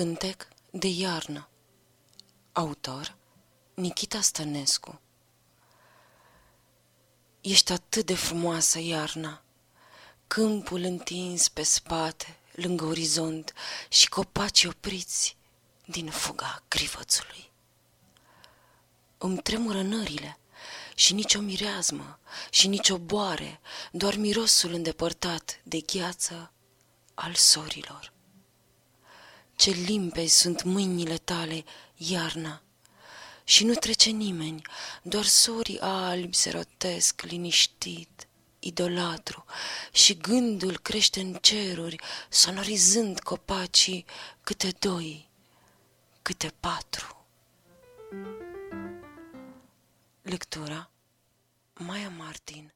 Cântec de iarnă Autor Nikita Stănescu Ești atât de frumoasă, iarna, Câmpul întins pe spate, lângă orizont Și copaci opriți din fuga crivățului. Îmi tremură nările și nici o mireazmă și nici o boare, Doar mirosul îndepărtat de gheață al sorilor. Ce limpezi sunt mâinile tale, iarna, și nu trece nimeni, doar sorii albi se rotesc liniștit, idolatru, și gândul crește în ceruri, sonorizând copacii câte doi, câte patru. Lectura Maia Martin